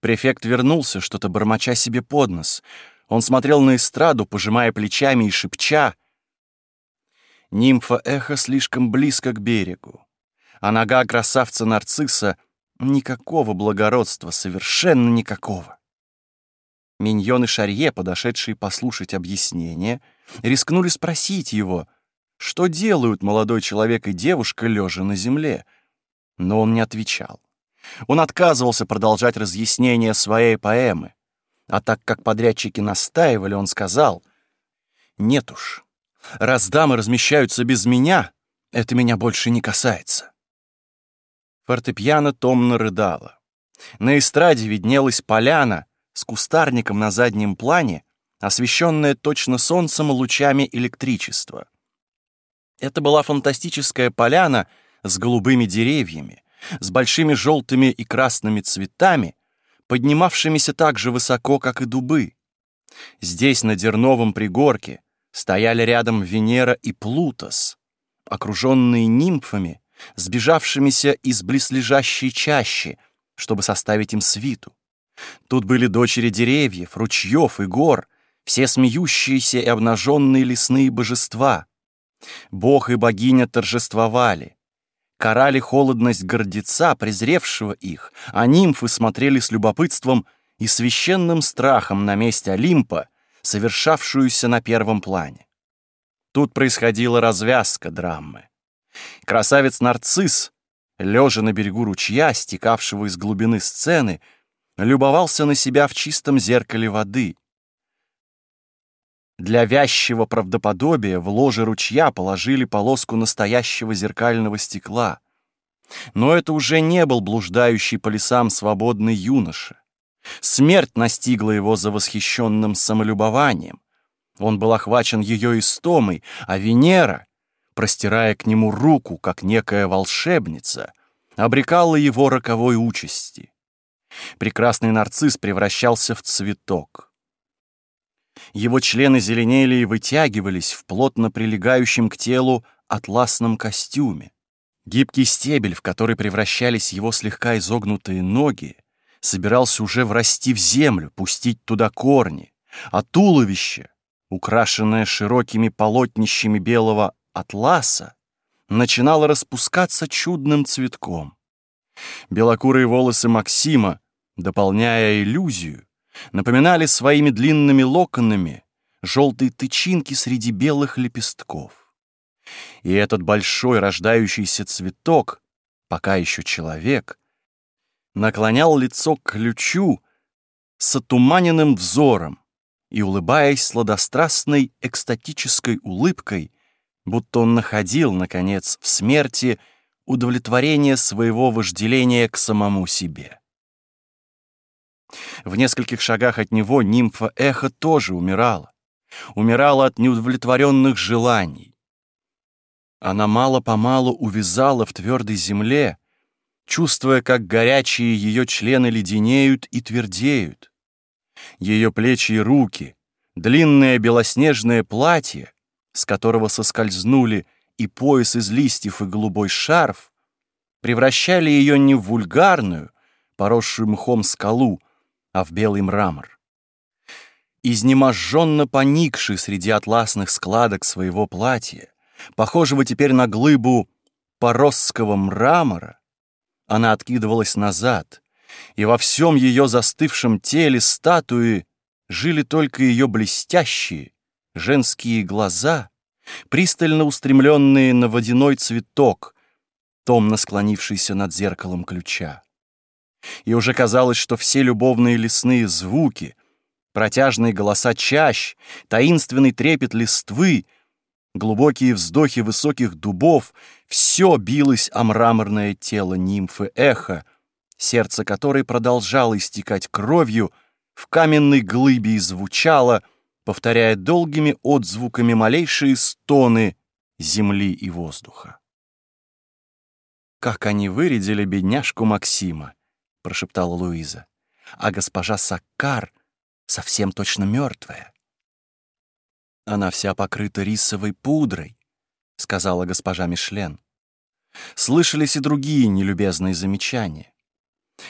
Префект вернулся, что-то бормоча себе под нос. Он смотрел на эстраду, пожимая плечами и шепча. Нимфа эхо слишком близко к берегу, а нога красавца нарцисса — никакого благородства, совершенно никакого. Миньоны Шарье, подошедшие послушать объяснение, рискнули спросить его, что делают молодой человек и девушка, лежа на земле. Но он не отвечал. Он отказывался продолжать разъяснение своей поэмы. А так как подрядчики настаивали, он сказал, «Нет уж, раз дамы размещаются без меня, это меня больше не касается». Фортепиано томно рыдало. На эстраде виднелась поляна с кустарником на заднем плане, освещенная точно солнцем лучами электричества. Это была фантастическая поляна с голубыми деревьями, с большими желтыми и красными цветами, поднимавшимися так же высоко, как и дубы. Здесь, на Дерновом пригорке, стояли рядом Венера и Плутос, окруженные нимфами, сбежавшимися из близлежащей чащи, чтобы составить им свиту. Тут были дочери деревьев, ручьев и гор, все смеющиеся и обнаженные лесные божества. Бог и богиня торжествовали, карали холодность гордеца, презревшего их, а нимфы смотрели с любопытством и священным страхом на месте Олимпа, совершавшуюся на первом плане. Тут происходила развязка драмы. Красавец Нарцисс, лежа на берегу ручья, стекавшего из глубины сцены, любовался на себя в чистом зеркале воды. Для вязчего правдоподобия в ложе ручья положили полоску настоящего зеркального стекла. Но это уже не был блуждающий по лесам свободный юноша. Смерть настигла его за восхищенным самолюбованием. Он был охвачен ее истомой, а Венера, простирая к нему руку, как некая волшебница, обрекала его роковой участи. Прекрасный нарцисс превращался в цветок. Его члены зеленели и вытягивались в плотно прилегающем к телу атласном костюме. Гибкий стебель, в который превращались его слегка изогнутые ноги, собирался уже врасти в землю, пустить туда корни, а туловище, украшенное широкими полотнищами белого атласа, начинало распускаться чудным цветком. Белокурые волосы Максима, дополняя иллюзию, напоминали своими длинными локонами желтые тычинки среди белых лепестков. И этот большой рождающийся цветок, пока еще человек, наклонял лицо к ключу с отуманенным взором и, улыбаясь сладострастной экстатической улыбкой, будто он находил, наконец, в смерти удовлетворение своего вожделения к самому себе. В нескольких шагах от него нимфа Эхо тоже умирала. Умирала от неудовлетворенных желаний. Она мало-помалу увязала в твердой земле, чувствуя, как горячие ее члены леденеют и твердеют. Ее плечи и руки, длинное белоснежное платье, с которого соскользнули и пояс из листьев и голубой шарф, превращали ее не в вульгарную, поросшую мхом скалу, а в белый мрамор. Изнеможенно поникший среди атласных складок своего платья, похожего теперь на глыбу поросского мрамора, она откидывалась назад, и во всем ее застывшем теле статуи жили только ее блестящие женские глаза, пристально устремленные на водяной цветок, томно склонившийся над зеркалом ключа и уже казалось, что все любовные лесные звуки, протяжные голоса чащ, таинственный трепет листвы, глубокие вздохи высоких дубов — все билось о мраморное тело нимфы эхо, сердце которой продолжало истекать кровью, в каменной глыбе и звучало, повторяя долгими отзвуками малейшие стоны земли и воздуха. Как они вырядили бедняжку Максима! — прошептала Луиза. «А госпожа Саккар совсем точно мертвая». «Она вся покрыта рисовой пудрой», — сказала госпожа Мишлен. Слышались и другие нелюбезные замечания.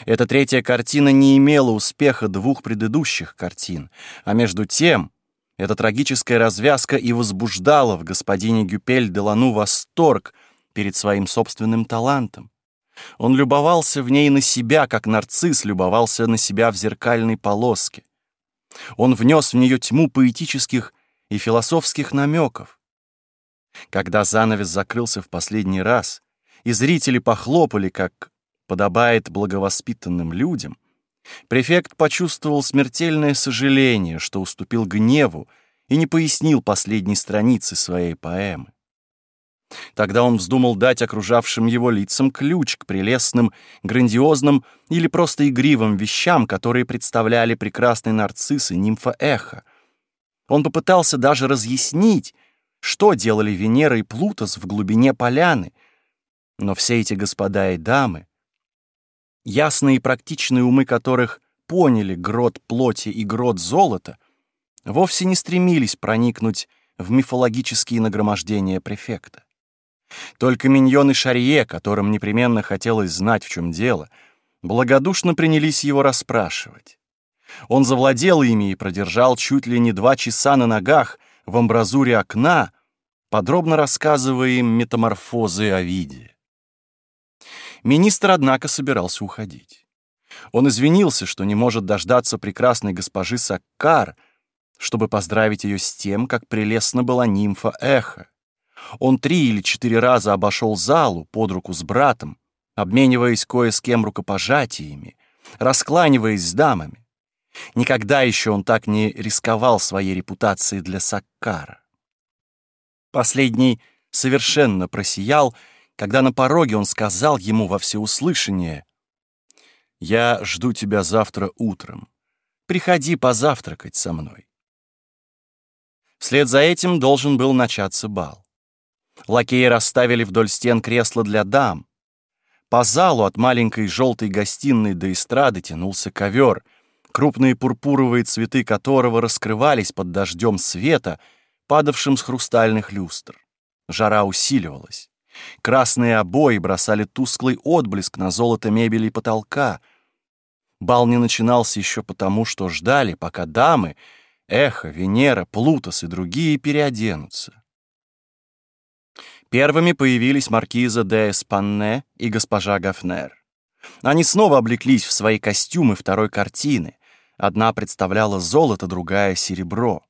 Эта третья картина не имела успеха двух предыдущих картин, а между тем эта трагическая развязка и возбуждала в господине Гюпель Делану восторг перед своим собственным талантом. Он любовался в ней на себя, как нарцисс любовался на себя в зеркальной полоске. Он внес в нее тьму поэтических и философских намеков. Когда занавес закрылся в последний раз, и зрители похлопали, как подобает благовоспитанным людям, префект почувствовал смертельное сожаление, что уступил гневу и не пояснил последней страницы своей поэмы. Тогда он вздумал дать окружавшим его лицам ключ к прелестным, грандиозным или просто игривым вещам, которые представляли прекрасный нарцисс и нимфа Эхо. Он попытался даже разъяснить, что делали Венера и Плутос в глубине поляны. Но все эти господа и дамы, ясные и практичные умы которых поняли грот плоти и грот золота, вовсе не стремились проникнуть в мифологические нагромождения префекта. Только миньоны Шарье, которым непременно хотелось знать, в чем дело, благодушно принялись его расспрашивать. Он завладел ими и продержал чуть ли не два часа на ногах в амбразуре окна, подробно рассказывая им метаморфозы Овидия. Министр, однако, собирался уходить. Он извинился, что не может дождаться прекрасной госпожи Саккар, чтобы поздравить ее с тем, как прелестна была нимфа Эхо. Он три или четыре раза обошел залу под руку с братом, обмениваясь кое с кем рукопожатиями, раскланиваясь с дамами. Никогда еще он так не рисковал своей репутацией для Саккара. Последний совершенно просиял, когда на пороге он сказал ему во всеуслышание «Я жду тебя завтра утром. Приходи позавтракать со мной». Вслед за этим должен был начаться бал. Лакеи расставили вдоль стен кресла для дам. По залу от маленькой желтой гостиной до эстрады тянулся ковер, крупные пурпуровые цветы которого раскрывались под дождем света, падавшим с хрустальных люстр. Жара усиливалась. Красные обои бросали тусклый отблеск на золото мебели и потолка. Бал не начинался еще потому, что ждали, пока дамы, Эхо, Венера, Плутос и другие переоденутся. Первыми появились маркиза де Эспанне и госпожа Гафнер. Они снова облеклись в свои костюмы второй картины. Одна представляла золото, другая — серебро.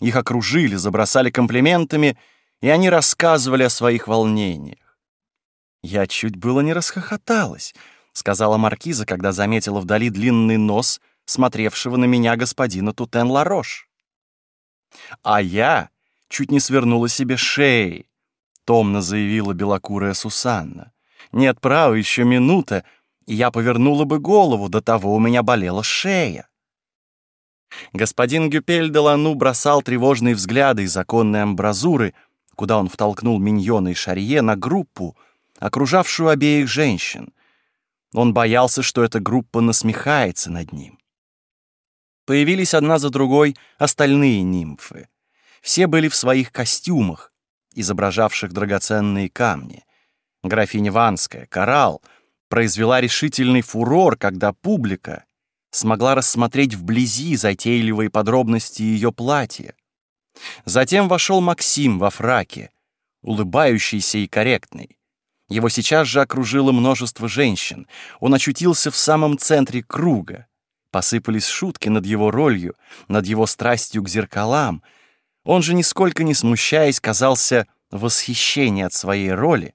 Их окружили, забросали комплиментами, и они рассказывали о своих волнениях. «Я чуть было не расхохоталась», — сказала маркиза, когда заметила вдали длинный нос смотревшего на меня господина Тутен-Ларош. А я чуть не свернула себе шеи, — томно заявила белокурая Сусанна. «Нет, права, еще минута, и я повернула бы голову, до того у меня болела шея». Господин Гюпель де Лану бросал тревожные взгляды из оконной амбразуры, куда он втолкнул миньона и шарье на группу, окружавшую обеих женщин. Он боялся, что эта группа насмехается над ним. Появились одна за другой остальные нимфы. Все были в своих костюмах, изображавших драгоценные камни. Графиня Ванская, коралл, произвела решительный фурор, когда публика смогла рассмотреть вблизи затейливые подробности ее платья. Затем вошел Максим во фраке, улыбающийся и корректный. Его сейчас же окружило множество женщин. Он очутился в самом центре круга. Посыпались шутки над его ролью, над его страстью к зеркалам — он же, нисколько не смущаясь, казался в от своей роли,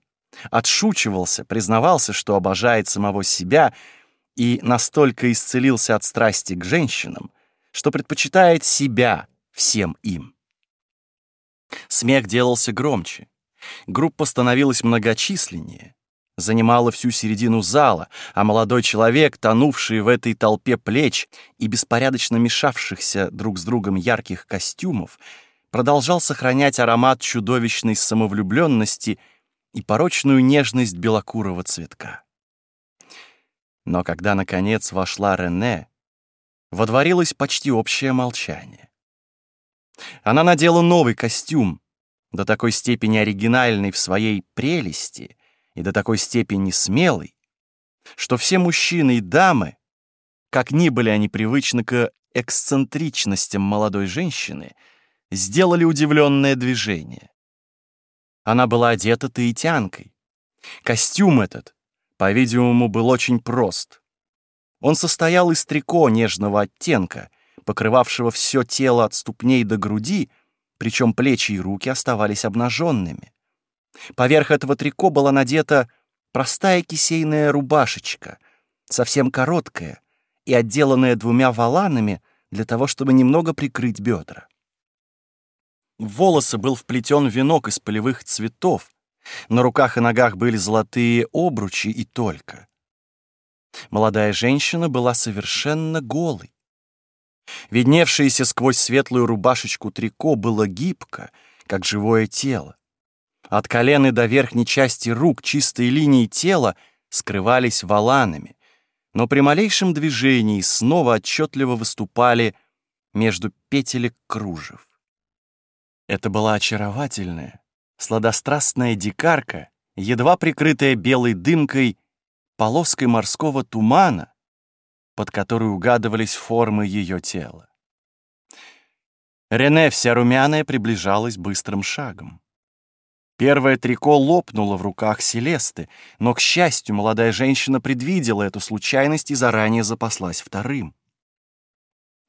отшучивался, признавался, что обожает самого себя и настолько исцелился от страсти к женщинам, что предпочитает себя всем им. Смех делался громче. Группа становилась многочисленнее, занимала всю середину зала, а молодой человек, тонувший в этой толпе плеч и беспорядочно мешавшихся друг с другом ярких костюмов, продолжал сохранять аромат чудовищной самовлюбленности и порочную нежность белокурого цветка. Но когда, наконец, вошла Рене, водворилось почти общее молчание. Она надела новый костюм, до такой степени оригинальный в своей прелести и до такой степени смелый, что все мужчины и дамы, как ни были они привычны к эксцентричностям молодой женщины, сделали удивленное движение. Она была одета таитянкой. Костюм этот, по-видимому, был очень прост. Он состоял из трико нежного оттенка, покрывавшего все тело от ступней до груди, причем плечи и руки оставались обнаженными. Поверх этого трико была надета простая кисейная рубашечка, совсем короткая и отделанная двумя воланами для того, чтобы немного прикрыть бедра. В волосы был вплетен венок из полевых цветов, на руках и ногах были золотые обручи и только. Молодая женщина была совершенно голой. Видневшееся сквозь светлую рубашечку трико было гибко, как живое тело. От колены до верхней части рук чистые линии тела скрывались валанами, но при малейшем движении снова отчетливо выступали между петелек кружев. Это была очаровательная, сладострастная дикарка, едва прикрытая белой дымкой, полоской морского тумана, под которой угадывались формы ее тела. Рене, вся румяная, приближалась быстрым шагом. Первое трико лопнуло в руках Селесты, но, к счастью, молодая женщина предвидела эту случайность и заранее запаслась вторым.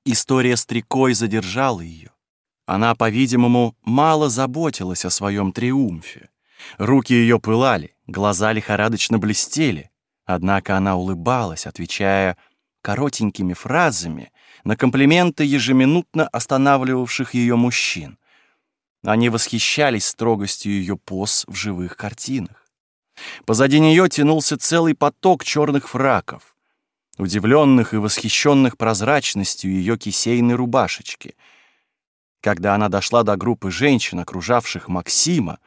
История с трикой задержала ее. Она, по-видимому, мало заботилась о своем триумфе. Руки ее пылали, глаза лихорадочно блестели. Однако она улыбалась, отвечая коротенькими фразами на комплименты ежеминутно останавливавших ее мужчин. Они восхищались строгостью ее поз в живых картинах. Позади нее тянулся целый поток черных фраков, удивленных и восхищенных прозрачностью ее кисейной рубашечки. Когда она дошла до группы женщин, окружавших Максима,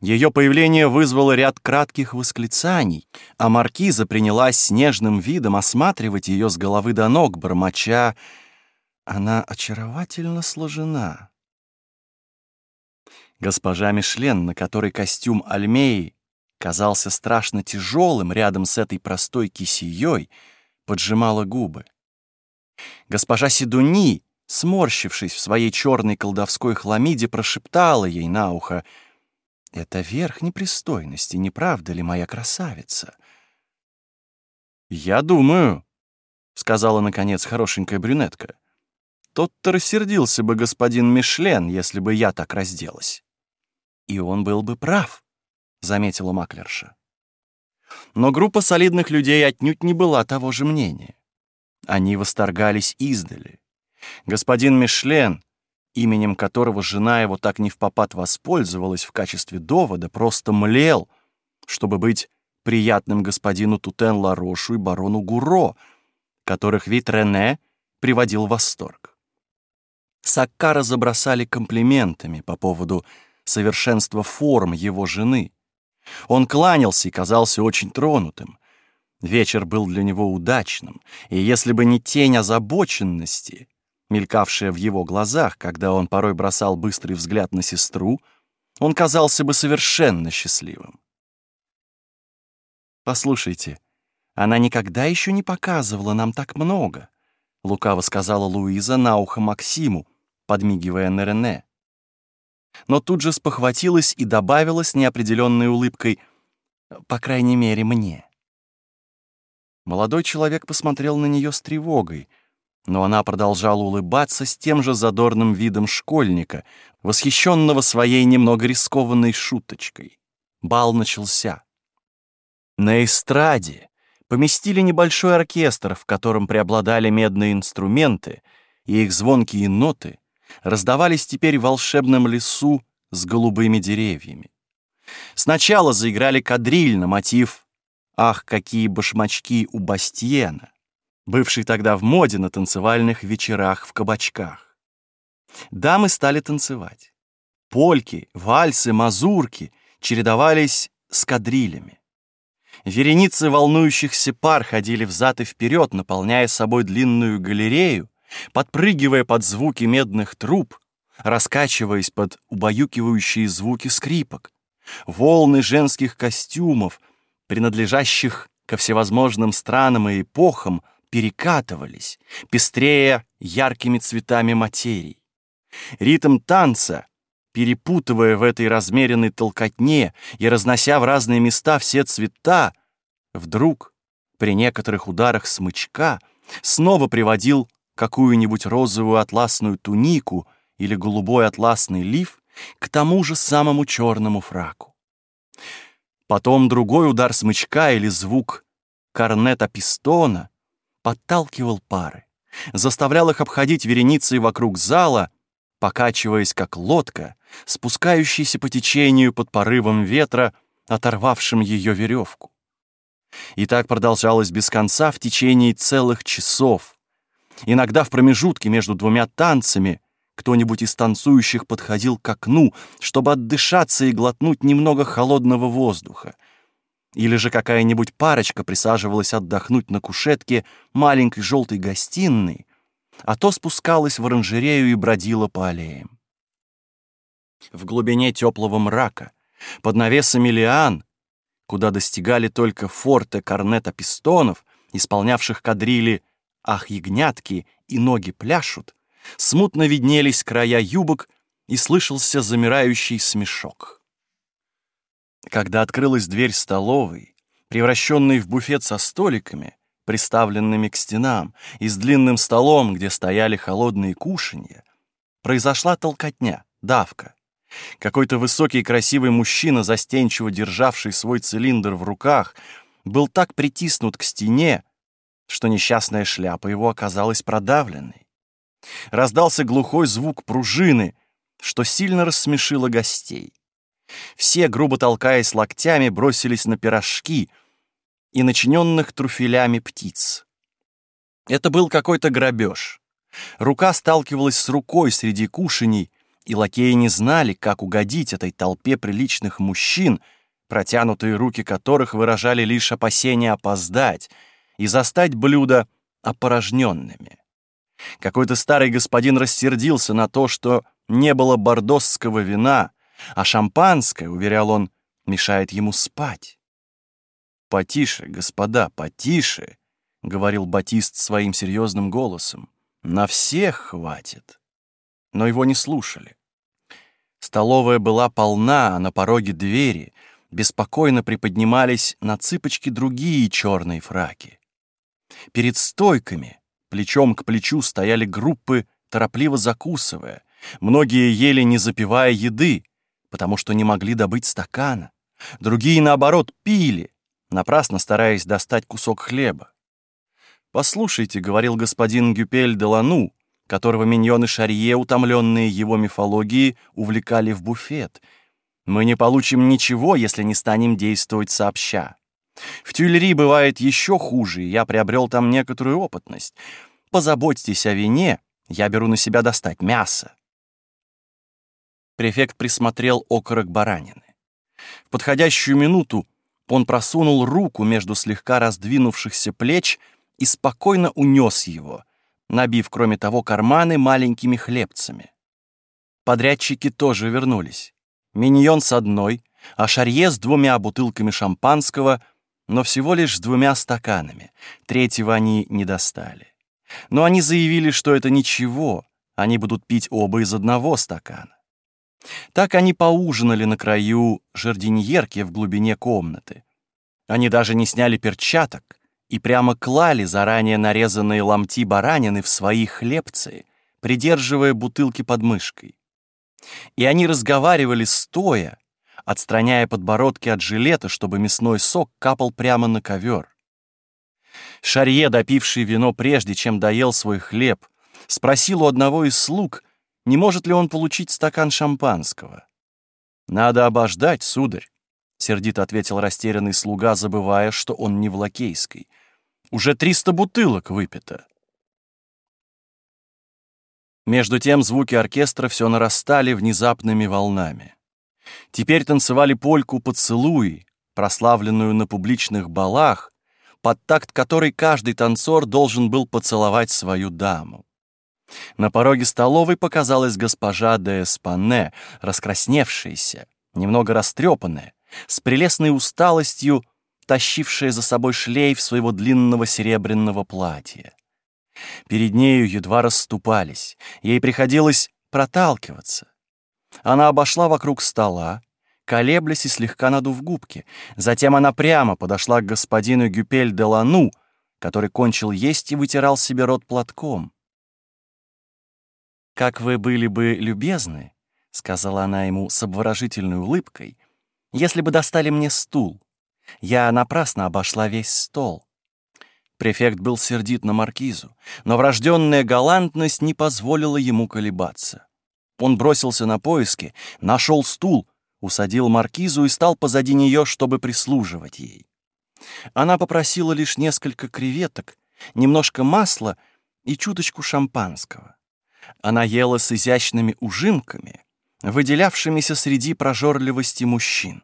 ее появление вызвало ряд кратких восклицаний, а маркиза принялась с нежным видом осматривать ее с головы до ног, бормоча «Она очаровательно сложена». Госпожа Мишлен, на которой костюм Альмеи казался страшно тяжелым рядом с этой простой кисеей, поджимала губы. Госпожа Сидуни, сморщившись в своей черной колдовской хламиде, прошептала ей на ухо «Это верх непристойности, не правда ли, моя красавица?» «Я думаю», — сказала, наконец, хорошенькая брюнетка, «тот-то рассердился бы господин Мишлен, если бы я так разделась». И он был бы прав, заметила Маклерша. Но группа солидных людей отнюдь не была того же мнения. Они восторгались издали. Господин Мишлен, именем которого жена его так не в попад воспользовалась в качестве довода, просто млел, чтобы быть приятным господину Тутен Ларошу и барону Гуро, которых вид Рене приводил в восторг. Саккара забросали комплиментами по поводу совершенство форм его жены. Он кланялся и казался очень тронутым. Вечер был для него удачным, и если бы не тень озабоченности, мелькавшая в его глазах, когда он порой бросал быстрый взгляд на сестру, он казался бы совершенно счастливым. «Послушайте, она никогда еще не показывала нам так много», — лукаво сказала Луиза на ухо Максиму, подмигивая на Рене но тут же спохватилась и добавила с неопределенной улыбкой «по крайней мере, мне». Молодой человек посмотрел на нее с тревогой, но она продолжала улыбаться с тем же задорным видом школьника, восхищенного своей немного рискованной шуточкой. Бал начался. На эстраде поместили небольшой оркестр, в котором преобладали медные инструменты, и их звонкие ноты раздавались теперь в волшебном лесу с голубыми деревьями. Сначала заиграли кадриль на мотив «Ах, какие башмачки у Бастиена», бывший тогда в моде на танцевальных вечерах в кабачках. Дамы стали танцевать. Польки, вальсы, мазурки чередовались с кадрилями. Вереницы волнующихся пар ходили взад и вперед, наполняя собой длинную галерею, подпрыгивая под звуки медных труб, раскачиваясь под убаюкивающие звуки скрипок. Волны женских костюмов, принадлежащих ко всевозможным странам и эпохам перекатывались, пестрея яркими цветами материй. Ритм танца, перепутывая в этой размеренной толкотне и разнося в разные места все цвета, вдруг, при некоторых ударах смычка, снова приводил какую-нибудь розовую атласную тунику или голубой атласный лиф к тому же самому черному фраку. Потом другой удар смычка или звук корнета пистона подталкивал пары, заставлял их обходить вереницей вокруг зала, покачиваясь как лодка, спускающаяся по течению под порывом ветра, оторвавшим ее веревку. И так продолжалось без конца в течение целых часов. Иногда в промежутке между двумя танцами кто-нибудь из танцующих подходил к окну, чтобы отдышаться и глотнуть немного холодного воздуха. Или же какая-нибудь парочка присаживалась отдохнуть на кушетке маленькой желтой гостиной, а то спускалась в оранжерею и бродила по аллеям. В глубине теплого мрака, под навесами лиан, куда достигали только форты корнета пистонов, исполнявших кадрили «Ах, ягнятки!» и «Ноги пляшут», смутно виднелись края юбок и слышался замирающий смешок. Когда открылась дверь столовой, превращенной в буфет со столиками, приставленными к стенам, и с длинным столом, где стояли холодные кушанья, произошла толкотня, давка. Какой-то высокий и красивый мужчина, застенчиво державший свой цилиндр в руках, был так притиснут к стене, что несчастная шляпа его оказалась продавленной. Раздался глухой звук пружины, что сильно рассмешило гостей. Все, грубо толкаясь локтями, бросились на пирожки и начиненных труфелями птиц. Это был какой-то грабеж. Рука сталкивалась с рукой среди кушаний, и лакеи не знали, как угодить этой толпе приличных мужчин, протянутые руки которых выражали лишь опасение опоздать и застать блюда опорожненными. Какой-то старый господин рассердился на то, что не было бордосского вина, а шампанское, уверял он, мешает ему спать. «Потише, господа, потише», — говорил Батист своим серьезным голосом. «На всех хватит». Но его не слушали. Столовая была полна, а на пороге двери беспокойно приподнимались на цыпочки другие черные фраки. Перед стойками, плечом к плечу, стояли группы, торопливо закусывая. Многие ели, не запивая еды, потому что не могли добыть стакана. Другие, наоборот, пили, напрасно стараясь достать кусок хлеба. «Послушайте», — говорил господин Гюпель де Лану, которого миньоны Шарье, утомленные его мифологией, увлекали в буфет. «Мы не получим ничего, если не станем действовать сообща. В Тюльри бывает еще хуже, и я приобрел там некоторую опытность. Позаботьтесь о вине, я беру на себя достать мясо. Префект присмотрел окорок баранины. В подходящую минуту он просунул руку между слегка раздвинувшихся плеч и спокойно унес его, набив, кроме того, карманы маленькими хлебцами. Подрядчики тоже вернулись. Миньон с одной, а Шарье с двумя бутылками шампанского, но всего лишь с двумя стаканами. Третьего они не достали. Но они заявили, что это ничего, они будут пить оба из одного стакана. Так они поужинали на краю жардиньерки в глубине комнаты. Они даже не сняли перчаток и прямо клали заранее нарезанные ломти баранины в свои хлебцы, придерживая бутылки под мышкой. И они разговаривали стоя, отстраняя подбородки от жилета, чтобы мясной сок капал прямо на ковер. Шарье, допивший вино прежде, чем доел свой хлеб, спросил у одного из слуг — не может ли он получить стакан шампанского. «Надо обождать, сударь», — сердито ответил растерянный слуга, забывая, что он не в Лакейской. «Уже триста бутылок выпито». Между тем звуки оркестра все нарастали внезапными волнами. Теперь танцевали польку «Поцелуи», прославленную на публичных балах, под такт которой каждый танцор должен был поцеловать свою даму. На пороге столовой показалась госпожа де Эспане, раскрасневшаяся, немного растрепанная, с прелестной усталостью тащившая за собой шлейф своего длинного серебряного платья. Перед нею едва расступались, ей приходилось проталкиваться. Она обошла вокруг стола, колеблясь и слегка надув губки. Затем она прямо подошла к господину Гюпель де Лану, который кончил есть и вытирал себе рот платком. «Как вы были бы любезны», — сказала она ему с обворожительной улыбкой, «если бы достали мне стул. Я напрасно обошла весь стол». Префект был сердит на маркизу, но врожденная галантность не позволила ему колебаться. Он бросился на поиски, нашел стул, усадил маркизу и стал позади нее, чтобы прислуживать ей. Она попросила лишь несколько креветок, немножко масла и чуточку шампанского. Она ела с изящными ужимками, выделявшимися среди прожорливости мужчин.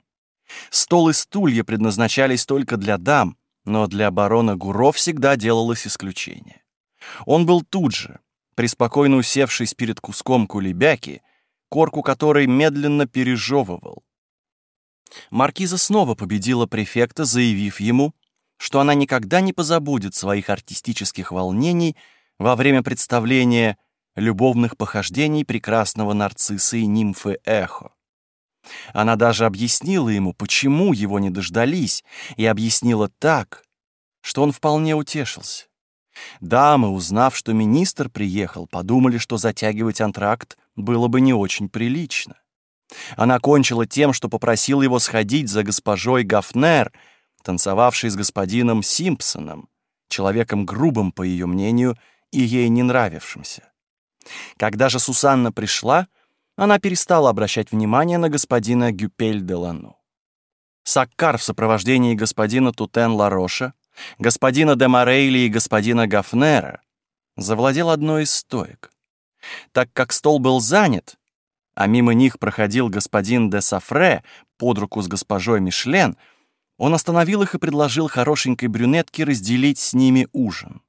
Стол и стулья предназначались только для дам, но для барона Гуро всегда делалось исключение. Он был тут же, преспокойно усевшись перед куском кулебяки, корку которой медленно пережевывал. Маркиза снова победила префекта, заявив ему, что она никогда не позабудет своих артистических волнений во время представления любовных похождений прекрасного нарцисса и нимфы Эхо. Она даже объяснила ему, почему его не дождались, и объяснила так, что он вполне утешился. Дамы, узнав, что министр приехал, подумали, что затягивать антракт было бы не очень прилично. Она кончила тем, что попросила его сходить за госпожой Гафнер, танцевавшей с господином Симпсоном, человеком грубым, по ее мнению, и ей не нравившимся. Когда же Сусанна пришла, она перестала обращать внимание на господина Гюпель де Лану. Саккар в сопровождении господина Тутен Лароша, господина де Морейли и господина Гафнера завладел одной из стоек. Так как стол был занят, а мимо них проходил господин де Сафре под руку с госпожой Мишлен, он остановил их и предложил хорошенькой брюнетке разделить с ними ужин.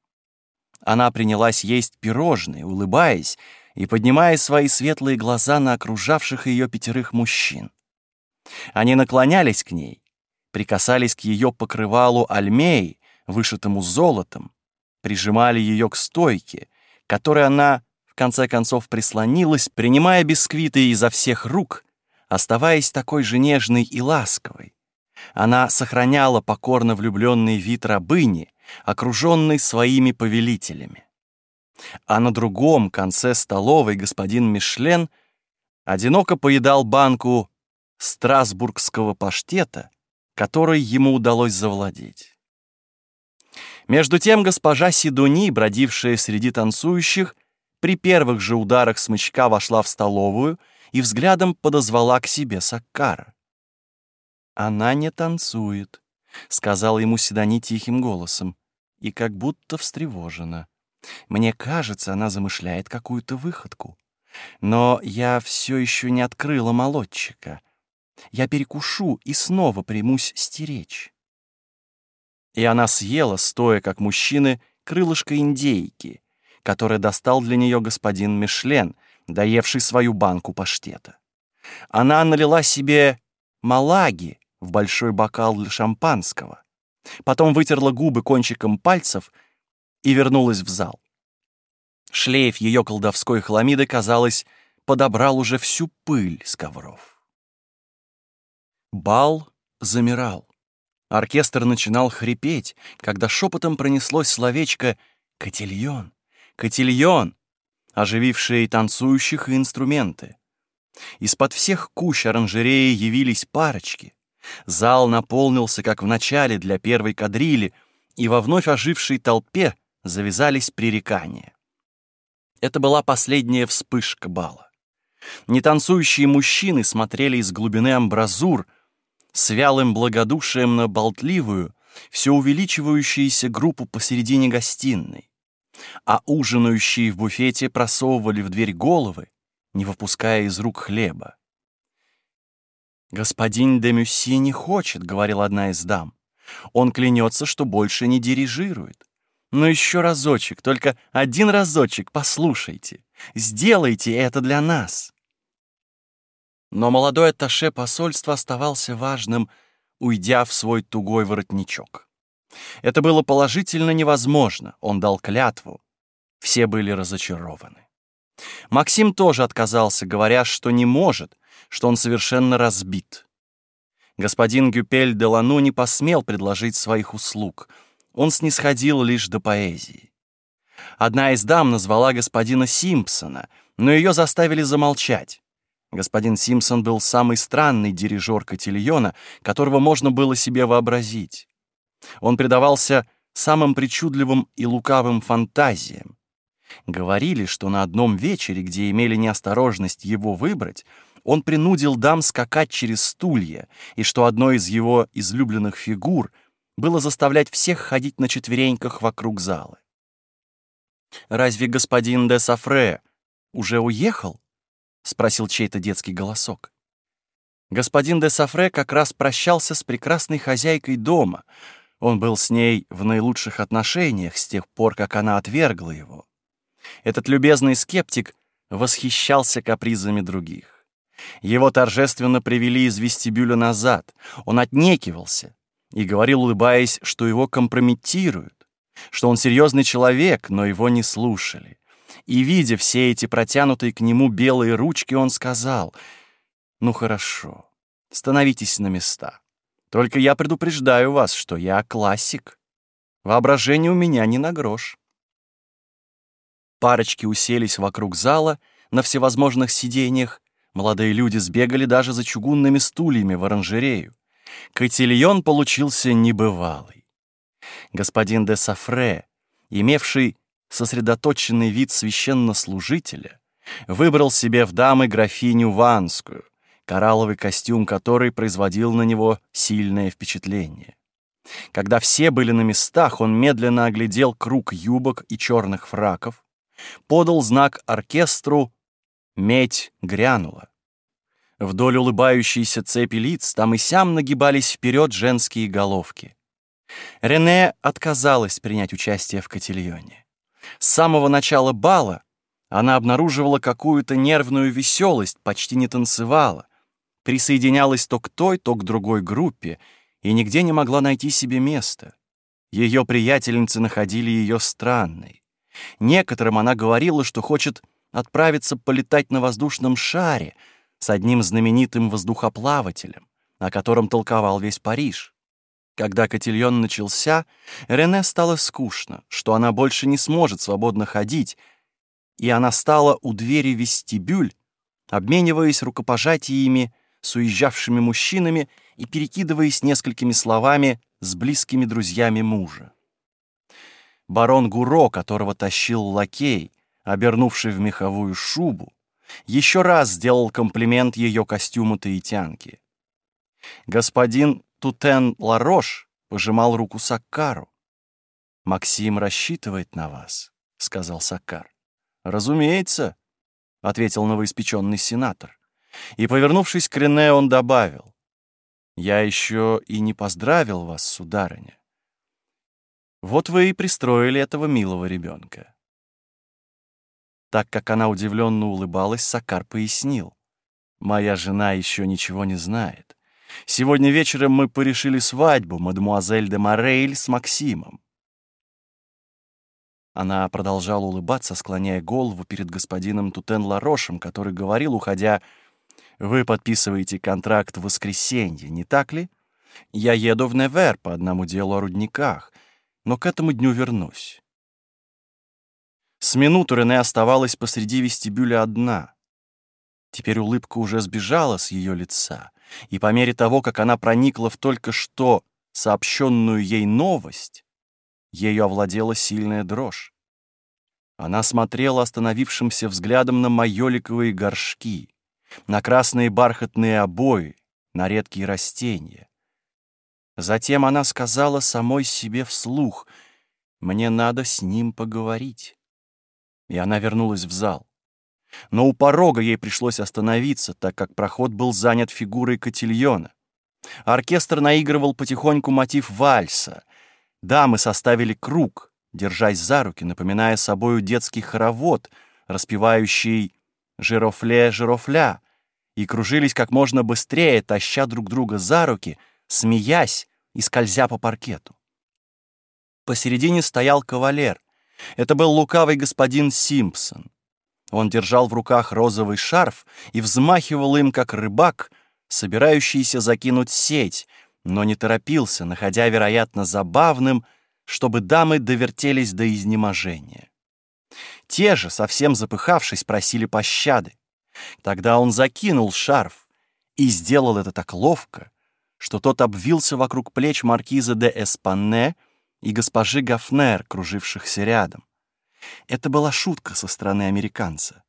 Она принялась есть пирожные, улыбаясь и поднимая свои светлые глаза на окружавших ее пятерых мужчин. Они наклонялись к ней, прикасались к ее покрывалу альмей, вышитому золотом, прижимали ее к стойке, которой она в конце концов прислонилась, принимая бисквиты изо всех рук, оставаясь такой же нежной и ласковой. Она сохраняла покорно влюбленный вид рабыни, окруженной своими повелителями. А на другом конце столовой господин Мишлен одиноко поедал банку страсбургского паштета, который ему удалось завладеть. Между тем госпожа Сидуни, бродившая среди танцующих, при первых же ударах смычка вошла в столовую и взглядом подозвала к себе Саккара. «Она не танцует», — сказал ему Седани тихим голосом, и как будто встревожена. «Мне кажется, она замышляет какую-то выходку. Но я все еще не открыла молодчика. Я перекушу и снова примусь стеречь». И она съела, стоя как мужчины, крылышко индейки, которое достал для нее господин Мишлен, доевший свою банку паштета. Она налила себе малаги в большой бокал для шампанского, потом вытерла губы кончиком пальцев и вернулась в зал. Шлейф ее колдовской хламиды, казалось, подобрал уже всю пыль с ковров. Бал замирал. Оркестр начинал хрипеть, когда шепотом пронеслось словечко «Котильон». Котильон, оживившие танцующих и инструменты. Из-под всех кущ оранжереи явились парочки. Зал наполнился, как в начале для первой кадрили, и во вновь ожившей толпе завязались пререкания. Это была последняя вспышка бала. Нетанцующие мужчины смотрели из глубины амбразур с вялым благодушием на болтливую, все увеличивающуюся группу посередине гостиной а ужинающие в буфете просовывали в дверь головы, не выпуская из рук хлеба. «Господин де Мюсси не хочет», — говорила одна из дам. «Он клянется, что больше не дирижирует. Но еще разочек, только один разочек, послушайте. Сделайте это для нас». Но молодой атташе посольства оставался важным уйдя в свой тугой воротничок. Это было положительно невозможно, он дал клятву. Все были разочарованы. Максим тоже отказался, говоря, что не может, что он совершенно разбит. Господин Гюпель де Лану не посмел предложить своих услуг. Он снисходил лишь до поэзии. Одна из дам назвала господина Симпсона, но ее заставили замолчать. Господин Симпсон был самый странный дирижер котильона, которого можно было себе вообразить. Он предавался самым причудливым и лукавым фантазиям. Говорили, что на одном вечере, где имели неосторожность его выбрать, он принудил дам скакать через стулья, и что одной из его излюбленных фигур было заставлять всех ходить на четвереньках вокруг зала. «Разве господин де Сафре уже уехал?» — спросил чей-то детский голосок. Господин де Сафре как раз прощался с прекрасной хозяйкой дома — он был с ней в наилучших отношениях с тех пор, как она отвергла его. Этот любезный скептик восхищался капризами других. Его торжественно привели из вестибюля назад. Он отнекивался и говорил, улыбаясь, что его компрометируют, что он серьезный человек, но его не слушали. И, видя все эти протянутые к нему белые ручки, он сказал, «Ну хорошо, становитесь на места. Только я предупреждаю вас, что я классик. Воображение у меня не на грош. Парочки уселись вокруг зала на всевозможных сиденьях. Молодые люди сбегали даже за чугунными стульями в оранжерею. Котильон получился небывалый. Господин де Сафре, имевший сосредоточенный вид священнослужителя, выбрал себе в дамы графиню Ванскую, коралловый костюм которой производил на него сильное впечатление. Когда все были на местах, он медленно оглядел круг юбок и черных фраков, подал знак оркестру «Медь грянула». Вдоль улыбающейся цепи лиц там и сям нагибались вперед женские головки. Рене отказалась принять участие в котельоне. С самого начала бала она обнаруживала какую-то нервную веселость, почти не танцевала, присоединялась то к той, то к другой группе и нигде не могла найти себе места. Ее приятельницы находили ее странной. Некоторым она говорила, что хочет отправиться полетать на воздушном шаре с одним знаменитым воздухоплавателем, о котором толковал весь Париж. Когда котельон начался, Рене стало скучно, что она больше не сможет свободно ходить, и она стала у двери вестибюль, обмениваясь рукопожатиями с уезжавшими мужчинами и перекидываясь несколькими словами с близкими друзьями мужа. Барон Гуро, которого тащил лакей, обернувший в меховую шубу, еще раз сделал комплимент ее костюму таитянки. Господин Тутен Ларош пожимал руку Саккару. «Максим рассчитывает на вас», — сказал Саккар. «Разумеется», — ответил новоиспеченный сенатор. И, повернувшись к Рене, он добавил, «Я еще и не поздравил вас, сударыня. Вот вы и пристроили этого милого ребенка». Так как она удивленно улыбалась, Сакар пояснил, «Моя жена еще ничего не знает. Сегодня вечером мы порешили свадьбу мадемуазель де Морейль с Максимом. Она продолжала улыбаться, склоняя голову перед господином Тутен Ларошем, который говорил, уходя, вы подписываете контракт в воскресенье, не так ли? Я еду в Невер по одному делу о рудниках, но к этому дню вернусь. С минуту Рене оставалась посреди вестибюля одна. Теперь улыбка уже сбежала с ее лица, и по мере того, как она проникла в только что сообщенную ей новость, ею овладела сильная дрожь. Она смотрела остановившимся взглядом на майоликовые горшки, на красные бархатные обои, на редкие растения. Затем она сказала самой себе вслух, «Мне надо с ним поговорить». И она вернулась в зал. Но у порога ей пришлось остановиться, так как проход был занят фигурой котильона. Оркестр наигрывал потихоньку мотив вальса. Дамы составили круг, держась за руки, напоминая собою детский хоровод, распевающий «Жирофле, жирофля», и кружились как можно быстрее, таща друг друга за руки, смеясь и скользя по паркету. Посередине стоял кавалер. Это был лукавый господин Симпсон. Он держал в руках розовый шарф и взмахивал им, как рыбак, собирающийся закинуть сеть, но не торопился, находя, вероятно, забавным, чтобы дамы довертелись до изнеможения. Те же, совсем запыхавшись, просили пощады. Тогда он закинул шарф и сделал это так ловко, что тот обвился вокруг плеч маркиза де Эспанне и госпожи Гафнер, кружившихся рядом. Это была шутка со стороны американца.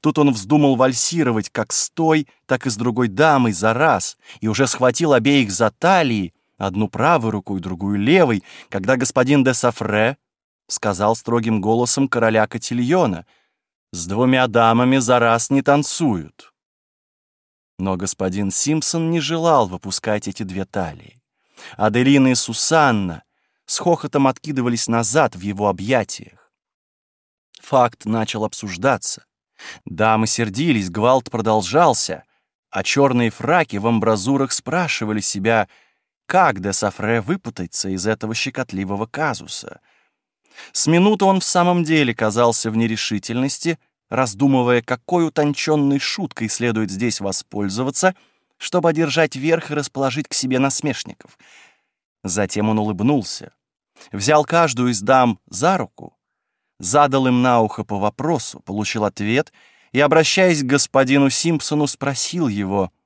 Тут он вздумал вальсировать как с той, так и с другой дамой за раз, и уже схватил обеих за талии, одну правой рукой, другую левой, когда господин де Сафре сказал строгим голосом короля Котильона, «С двумя дамами за раз не танцуют». Но господин Симпсон не желал выпускать эти две талии. Аделина и Сусанна с хохотом откидывались назад в его объятиях. Факт начал обсуждаться. Дамы сердились, гвалт продолжался, а черные фраки в амбразурах спрашивали себя, как де Сафре выпутается из этого щекотливого казуса. С минуты он в самом деле казался в нерешительности, раздумывая, какой утонченной шуткой следует здесь воспользоваться, чтобы одержать верх и расположить к себе насмешников. Затем он улыбнулся, взял каждую из дам за руку, задал им на ухо по вопросу, получил ответ и, обращаясь к господину Симпсону, спросил его —